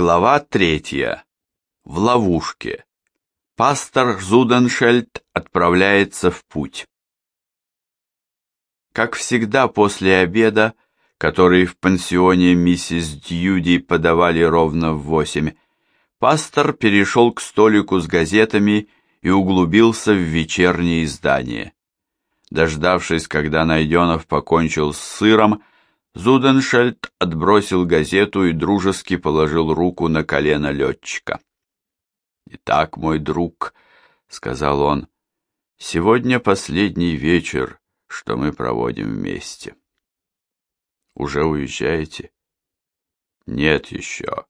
Глава третья. В ловушке. Пастор Зуденшельд отправляется в путь. Как всегда после обеда, который в пансионе миссис Дьюди подавали ровно в восемь, пастор перешел к столику с газетами и углубился в вечернее издание. Дождавшись, когда Найденов покончил с сыром, Зуденшельд отбросил газету и дружески положил руку на колено летчика. «Итак, мой друг», — сказал он, — «сегодня последний вечер, что мы проводим вместе». «Уже уезжаете?» «Нет еще,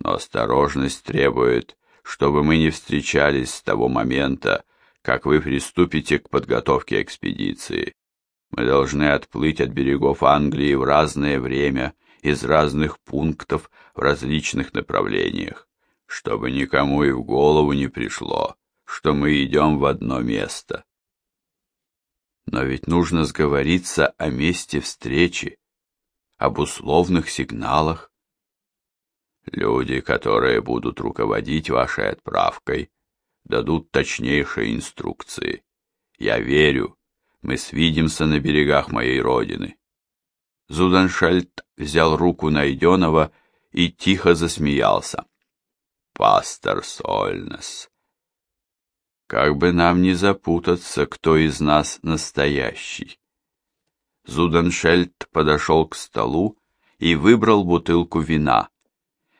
но осторожность требует, чтобы мы не встречались с того момента, как вы приступите к подготовке экспедиции. Мы должны отплыть от берегов Англии в разное время, из разных пунктов, в различных направлениях, чтобы никому и в голову не пришло, что мы идем в одно место. Но ведь нужно сговориться о месте встречи, об условных сигналах. Люди, которые будут руководить вашей отправкой, дадут точнейшие инструкции. Я верю, мы свидимся на берегах моей родины. Зуденшельд взял руку Найденова и тихо засмеялся. Пастор Сольнес. Как бы нам не запутаться, кто из нас настоящий. Зуденшельд подошел к столу и выбрал бутылку вина.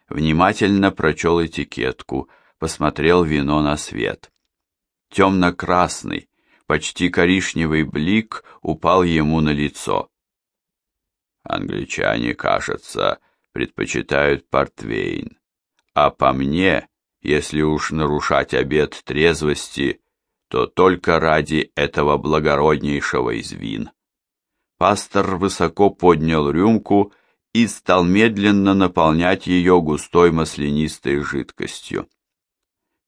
Внимательно прочел этикетку, посмотрел вино на свет. Темно-красный, почти коричневый блик упал ему на лицо. Англичане, кажется, предпочитают портвейн, а по мне, если уж нарушать обет трезвости, то только ради этого благороднейшего из вин. Пастор высоко поднял рюмку и стал медленно наполнять ее густой маслянистой жидкостью.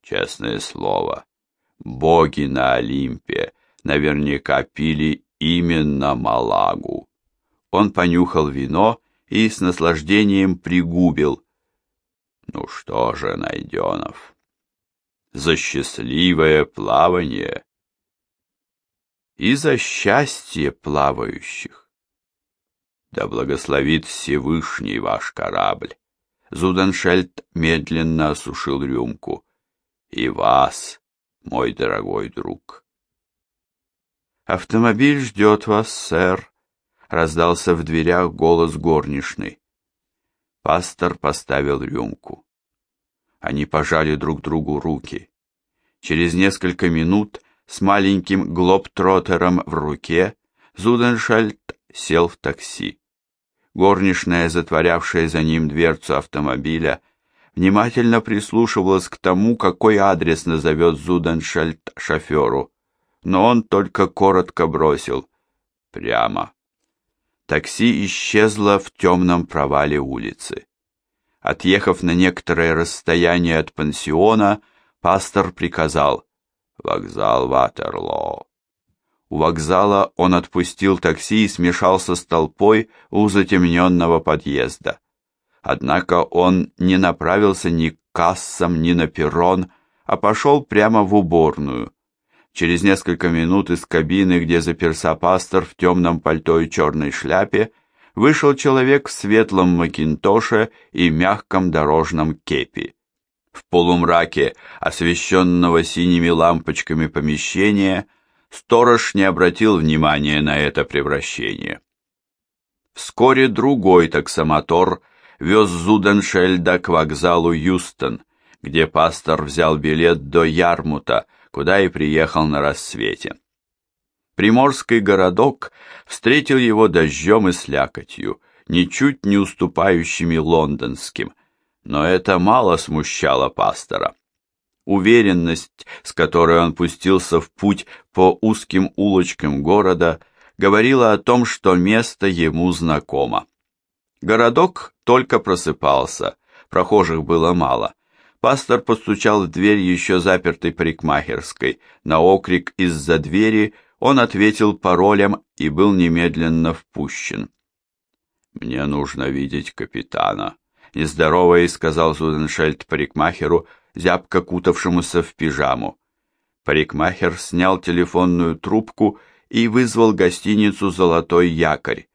Честное слово, Боги на Олимпе наверняка пили именно Малагу. Он понюхал вино и с наслаждением пригубил. Ну что же, Найденов, за счастливое плавание и за счастье плавающих. Да благословит Всевышний ваш корабль. Зуденшельд медленно осушил рюмку. И вас, мой дорогой друг. «Автомобиль ждет вас, сэр», — раздался в дверях голос горничной. Пастор поставил рюмку. Они пожали друг другу руки. Через несколько минут с маленьким глобтроттером в руке Зуденшальд сел в такси. Горничная, затворявшая за ним дверцу автомобиля, внимательно прислушивалась к тому, какой адрес назовет Зуденшельд шоферу, но он только коротко бросил «прямо». Такси исчезло в темном провале улицы. Отъехав на некоторое расстояние от пансиона, пастор приказал «Вокзал Ватерлоо». У вокзала он отпустил такси и смешался с толпой у затемненного подъезда. Однако он не направился ни к кассам, ни на перрон, а пошел прямо в уборную. Через несколько минут из кабины, где заперся пастор в темном пальто и черной шляпе, вышел человек в светлом макинтоше и мягком дорожном кепи. В полумраке, освещенного синими лампочками помещения, сторож не обратил внимания на это превращение. Вскоре другой таксомотор вез Зуденшельда к вокзалу Юстон, где пастор взял билет до Ярмута, куда и приехал на рассвете. Приморский городок встретил его дождем и слякотью, ничуть не уступающими лондонским, но это мало смущало пастора. Уверенность, с которой он пустился в путь по узким улочкам города, говорила о том, что место ему знакомо. Городок только просыпался, прохожих было мало. Пастор постучал в дверь еще запертой парикмахерской. На окрик из-за двери он ответил паролем и был немедленно впущен. «Мне нужно видеть капитана», нездороваясь, сказал Зуденшельд парикмахеру, зябко кутавшемуся в пижаму. Парикмахер снял телефонную трубку и вызвал гостиницу «Золотой якорь».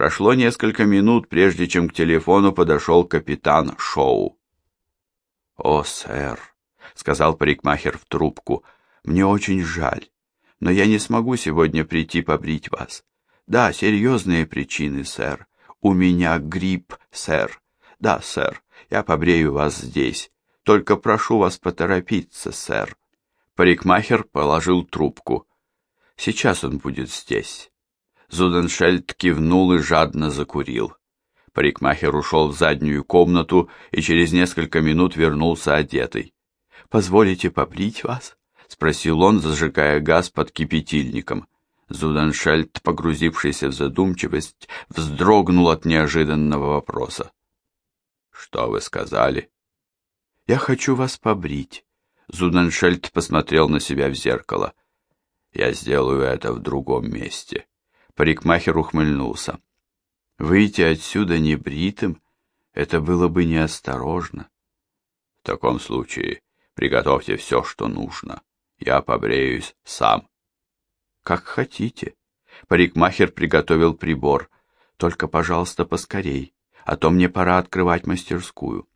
Прошло несколько минут, прежде чем к телефону подошел капитан Шоу. «О, сэр», — сказал парикмахер в трубку, — «мне очень жаль, но я не смогу сегодня прийти побрить вас. Да, серьезные причины, сэр. У меня грипп, сэр. Да, сэр, я побрею вас здесь. Только прошу вас поторопиться, сэр». Парикмахер положил трубку. «Сейчас он будет здесь». Зуденшельд кивнул и жадно закурил. Парикмахер ушел в заднюю комнату и через несколько минут вернулся одетый. «Позволите побрить вас?» — спросил он, зажигая газ под кипятильником. Зуденшельд, погрузившийся в задумчивость, вздрогнул от неожиданного вопроса. «Что вы сказали?» «Я хочу вас побрить». Зуденшельд посмотрел на себя в зеркало. «Я сделаю это в другом месте». Парикмахер ухмыльнулся. Выйти отсюда небритым — это было бы неосторожно. В таком случае приготовьте все, что нужно. Я побреюсь сам. Как хотите. Парикмахер приготовил прибор. Только, пожалуйста, поскорей, а то мне пора открывать мастерскую.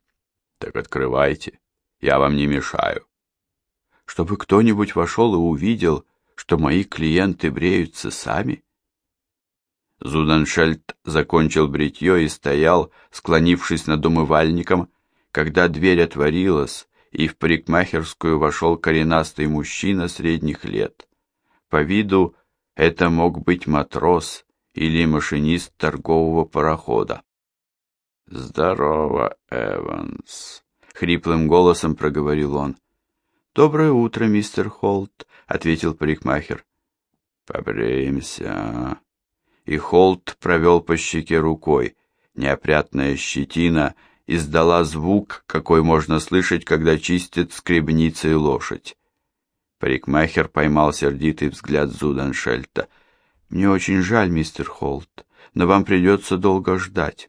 Так открывайте. Я вам не мешаю. Чтобы кто-нибудь вошел и увидел, что мои клиенты бреются сами? Зуденшельд закончил бритье и стоял, склонившись над умывальником, когда дверь отворилась, и в парикмахерскую вошел коренастый мужчина средних лет. По виду это мог быть матрос или машинист торгового парохода. «Здорово, Эванс», — хриплым голосом проговорил он. «Доброе утро, мистер Холт», — ответил парикмахер. «Побреемся», и Холт провел по щеке рукой. Неопрятная щетина издала звук, какой можно слышать, когда чистят скребницей лошадь. Парикмахер поймал сердитый взгляд Зуденшельта. «Мне очень жаль, мистер Холт, но вам придется долго ждать».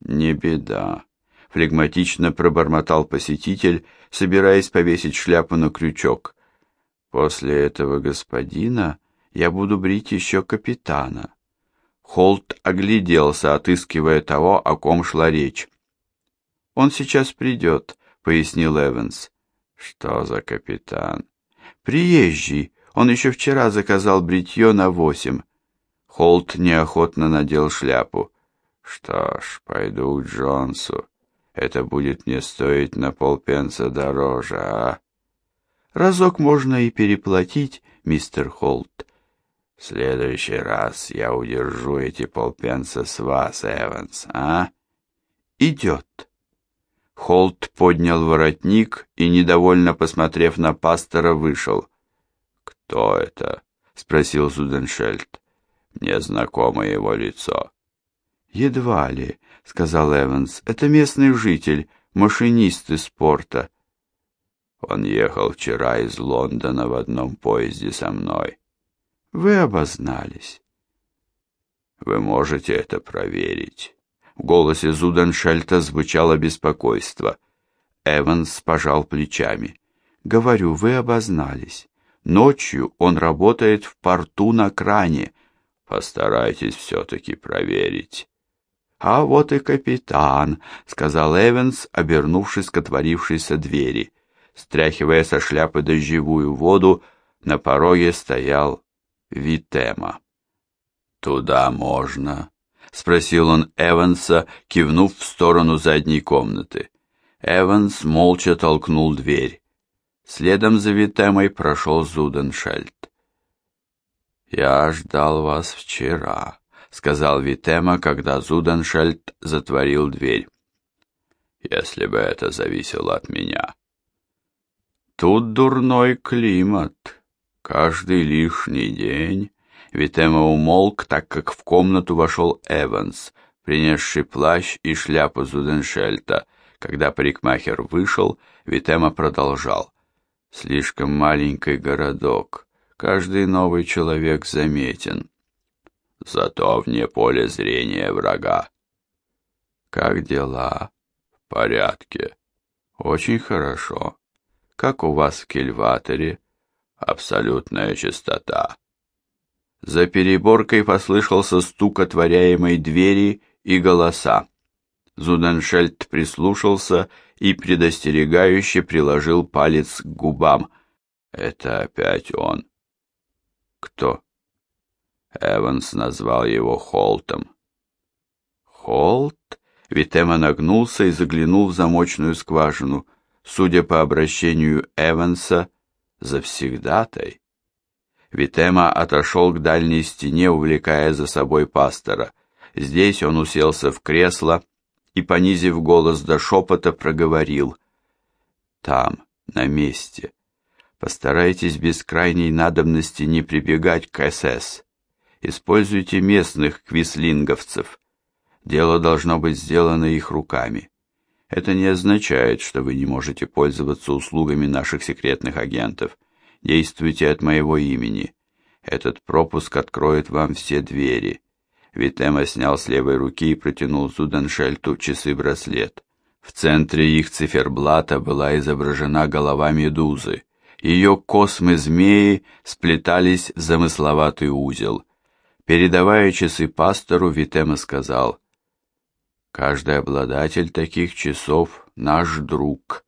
«Не беда», — флегматично пробормотал посетитель, собираясь повесить шляпу на крючок. «После этого господина я буду брить еще капитана». Холт огляделся, отыскивая того, о ком шла речь. «Он сейчас придет», — пояснил Эванс. «Что за капитан?» «Приезжий. Он еще вчера заказал бритье на восемь». Холт неохотно надел шляпу. «Что ж, пойду к Джонсу. Это будет мне стоить на полпенса дороже, а?» «Разок можно и переплатить, мистер Холт. Следующий раз я удержу эти полпенса с вас, Эванс, а? Идет. Холт поднял воротник и, недовольно посмотрев на пастора, вышел. «Кто это?» — спросил Зуденшельд. «Мне знакомо его лицо». «Едва ли», — сказал Эванс. «Это местный житель, машинист из порта». Он ехал вчера из Лондона в одном поезде со мной. Вы обознались. Вы можете это проверить. В голосе Зуденшельта звучало беспокойство. Эванс пожал плечами. Говорю, вы обознались. Ночью он работает в порту на кране. Постарайтесь все-таки проверить. А вот и капитан, сказал Эванс, обернувшись к отворившейся двери. Стряхивая со шляпы дождевую воду, на пороге стоял Витема. «Туда можно?» — спросил он Эванса, кивнув в сторону задней комнаты. Эванс молча толкнул дверь. Следом за Витемой прошел Зуденшельд. «Я ждал вас вчера», — сказал Витема, когда Зуденшельд затворил дверь. «Если бы это зависело от меня». «Тут дурной климат», Каждый лишний день Витема умолк, так как в комнату вошел Эванс, принесший плащ и шляпу Зуденшельта. Когда парикмахер вышел, Витема продолжал. «Слишком маленький городок. Каждый новый человек заметен. Зато вне поля зрения врага. Как дела? В порядке. Очень хорошо. Как у вас в кельваторе? Абсолютная чистота. За переборкой послышался стук отворяемой двери и голоса. Зуденшельд прислушался и предостерегающе приложил палец к губам. Это опять он. Кто? Эванс назвал его Холтом. Холт? Витема нагнулся и заглянул в замочную скважину. Судя по обращению Эванса, завсегдатай. Витема отошел к дальней стене, увлекая за собой пастора. Здесь он уселся в кресло и, понизив голос до шепота, проговорил. «Там, на месте. Постарайтесь без крайней надобности не прибегать к СС. Используйте местных квислинговцев. Дело должно быть сделано их руками. Это не означает, что вы не можете пользоваться услугами наших секретных агентов. Действуйте от моего имени. Этот пропуск откроет вам все двери. Витема снял с левой руки и протянул Зуденшельту часы-браслет. В центре их циферблата была изображена голова медузы. Ее космы-змеи сплетались в замысловатый узел. Передавая часы пастору, Витема сказал, «Каждый обладатель таких часов — наш друг».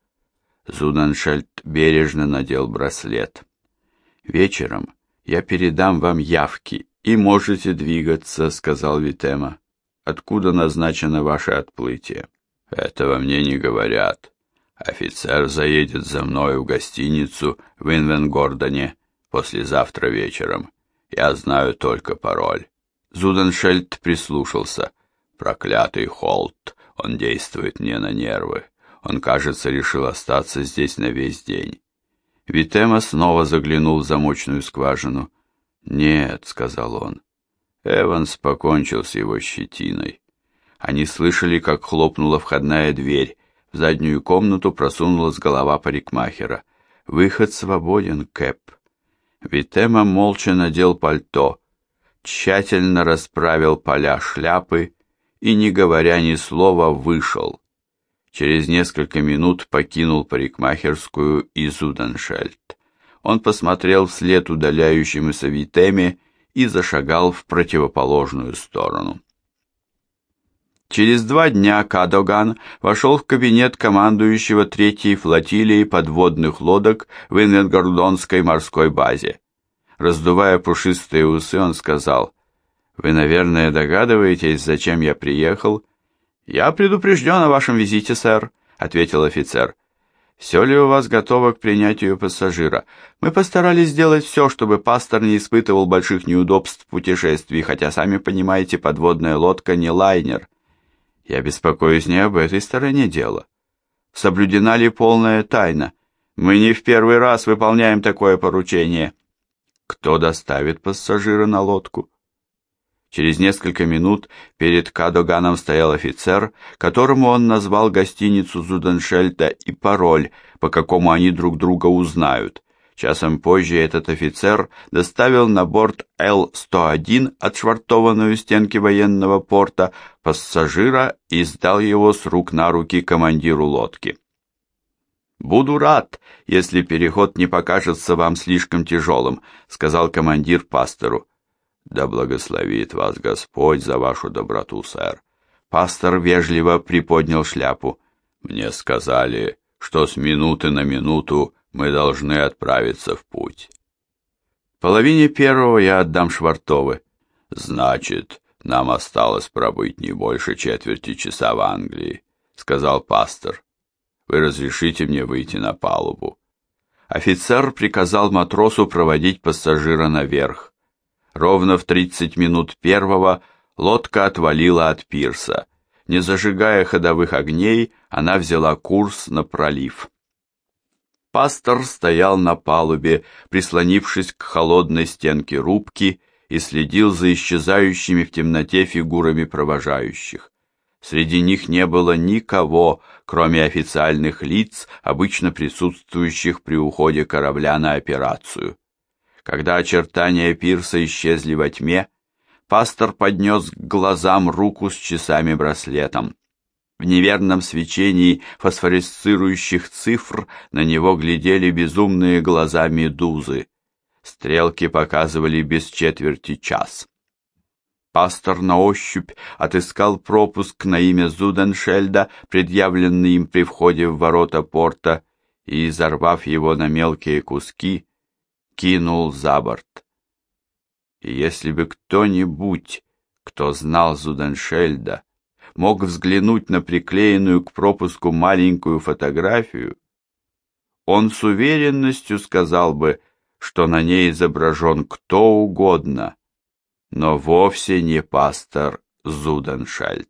Зуденшельд бережно надел браслет. «Вечером я передам вам явки, и можете двигаться», — сказал Витема. «Откуда назначено ваше отплытие?» «Этого мне не говорят. Офицер заедет за мной в гостиницу в Инвенгордоне послезавтра вечером. Я знаю только пароль». Зуденшельд прислушался. «Проклятый Холт, он действует мне на нервы. Он, кажется, решил остаться здесь на весь день. Витема снова заглянул в замочную скважину. «Нет», — сказал он. Эванс покончил с его щетиной. Они слышали, как хлопнула входная дверь. В заднюю комнату просунулась голова парикмахера. «Выход свободен, Кэп». Витема молча надел пальто, тщательно расправил поля шляпы и, не говоря ни слова, вышел через несколько минут покинул парикмахерскую и Зуденшельд. Он посмотрел вслед удаляющемуся Витеме и зашагал в противоположную сторону. Через два дня Кадоган вошел в кабинет командующего третьей флотилией подводных лодок в Инвенгордонской морской базе. Раздувая пушистые усы, он сказал, «Вы, наверное, догадываетесь, зачем я приехал «Я предупрежден о вашем визите, сэр», — ответил офицер. «Все ли у вас готово к принятию пассажира? Мы постарались сделать все, чтобы пастор не испытывал больших неудобств в путешествии, хотя, сами понимаете, подводная лодка не лайнер. Я беспокоюсь не об этой стороне дела. Соблюдена ли полная тайна? Мы не в первый раз выполняем такое поручение. Кто доставит пассажира на лодку?» Через несколько минут перед Кадоганом стоял офицер, которому он назвал гостиницу Зуденшельта и пароль, по какому они друг друга узнают. Часом позже этот офицер доставил на борт Л-101, отшвартованную стенки военного порта, пассажира и сдал его с рук на руки командиру лодки. «Буду рад, если переход не покажется вам слишком тяжелым», сказал командир пастору. Да благословит вас Господь за вашу доброту, сэр. Пастор вежливо приподнял шляпу. Мне сказали, что с минуты на минуту мы должны отправиться в путь. половине первого я отдам Швартовы. Значит, нам осталось пробыть не больше четверти часа в Англии, сказал пастор. Вы разрешите мне выйти на палубу? Офицер приказал матросу проводить пассажира наверх. Ровно в 30 минут первого лодка отвалила от пирса. Не зажигая ходовых огней, она взяла курс на пролив. Пастор стоял на палубе, прислонившись к холодной стенке рубки, и следил за исчезающими в темноте фигурами провожающих. Среди них не было никого, кроме официальных лиц, обычно присутствующих при уходе корабля на операцию. Когда очертания пирса исчезли во тьме, пастор поднес к глазам руку с часами-браслетом. В неверном свечении фосфоресцирующих цифр на него глядели безумные глаза медузы. Стрелки показывали без четверти час. Пастор на ощупь отыскал пропуск на имя Зуденшельда, предъявленный им при входе в ворота порта, и, изорвав его на мелкие куски, кинул за борт. И если бы кто-нибудь, кто знал Зуденшельда, мог взглянуть на приклеенную к пропуску маленькую фотографию, он с уверенностью сказал бы, что на ней изображен кто угодно, но вовсе не пастор Зуденшельд.